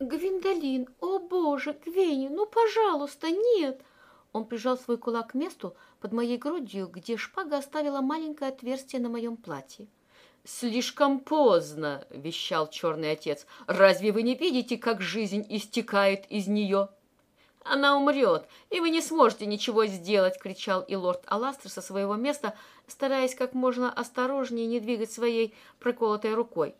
Гвиндолин, о боже, Гвенни, ну, пожалуйста, нет!» Он прижал свой кулак к месту под моей грудью, где шпага оставила маленькое отверстие на моем платье. «Слишком поздно!» — вещал черный отец. «Разве вы не видите, как жизнь истекает из нее?» «Она умрет, и вы не сможете ничего сделать!» — кричал и лорд Аластер со своего места, стараясь как можно осторожнее не двигать своей проколотой рукой.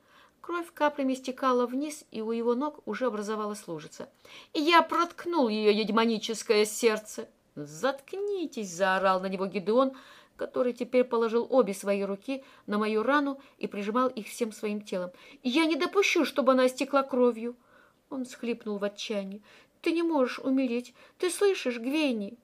Кровь каплями стекала вниз, и у его ног уже образовалась лужица. «Я проткнул ее демоническое сердце!» «Заткнитесь!» — заорал на него Гидеон, который теперь положил обе свои руки на мою рану и прижимал их всем своим телом. «Я не допущу, чтобы она истекла кровью!» Он схлипнул в отчаянии. «Ты не можешь умереть! Ты слышишь, Гвенни?»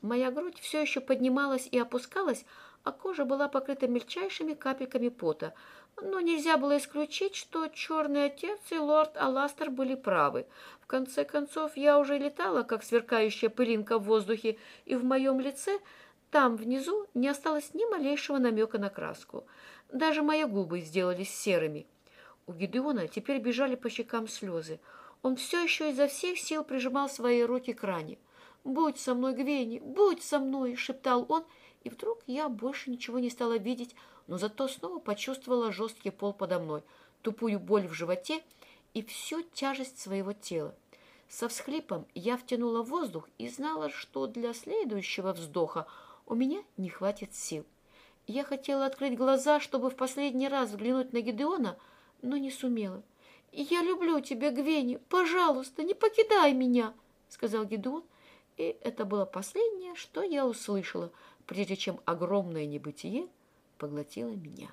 Моя грудь все еще поднималась и опускалась, а кожа была покрыта мельчайшими капельками пота. Но нельзя было исключить, что черный отец и лорд Аластер были правы. В конце концов, я уже летала, как сверкающая пылинка в воздухе, и в моем лице там, внизу, не осталось ни малейшего намека на краску. Даже мои губы сделались серыми. У Гидеона теперь бежали по щекам слезы. Он все еще изо всех сил прижимал свои руки к ране. «Будь со мной, Гвенни, будь со мной!» — шептал он, и вдруг я больше ничего не стала видеть, но зато снова почувствовала жесткий пол подо мной, тупую боль в животе и всю тяжесть своего тела. Со всхлипом я втянула воздух и знала, что для следующего вздоха у меня не хватит сил. Я хотела открыть глаза, чтобы в последний раз взглянуть на Гидеона, но не сумела. «Я люблю тебя, Гвенни, пожалуйста, не покидай меня», — сказал Гидеон, и это было последнее, что я услышала, прежде чем огромное небытие поглотило меня.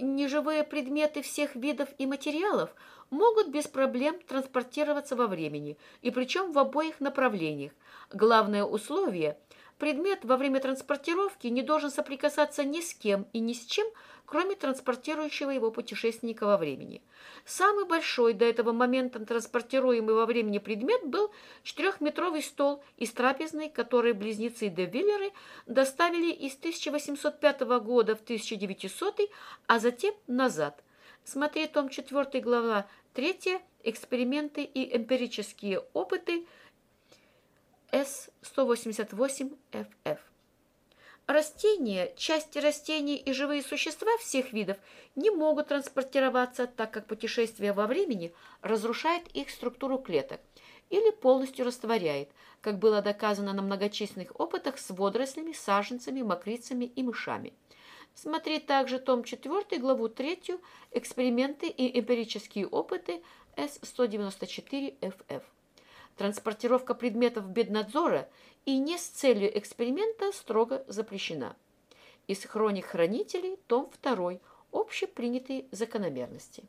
Неживые предметы всех видов и материалов могут без проблем транспортироваться во времени, и причем в обоих направлениях. Главное условие – предмет во время транспортировки не должен соприкасаться ни с кем и ни с чем, кроме транспортирующего его путешественника во времени. Самый большой до этого момента транспортируемый во времени предмет был четырехметровый стол из трапезной, который близнецы де Виллеры доставили из 1805 года в 1900, а затем назад. Смотри том 4 глава 3 «Эксперименты и эмпирические опыты» С-188ФФ. Растения, части растений и живые существа всех видов не могут транспортироваться, так как путешествие во времени разрушает их структуру клеток или полностью растворяет, как было доказано на многочисленных опытах с водорослями, саженцами, мокрицами и мышами. Смотри также том 4, главу 3 «Эксперименты и эмпирические опыты» С-194ФФ. Транспортировка предметов беднадзора и не с целью эксперимента строго запрещена. Из хроник хранителей, том 2, общепринятые закономерности.